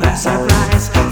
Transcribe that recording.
that surprise.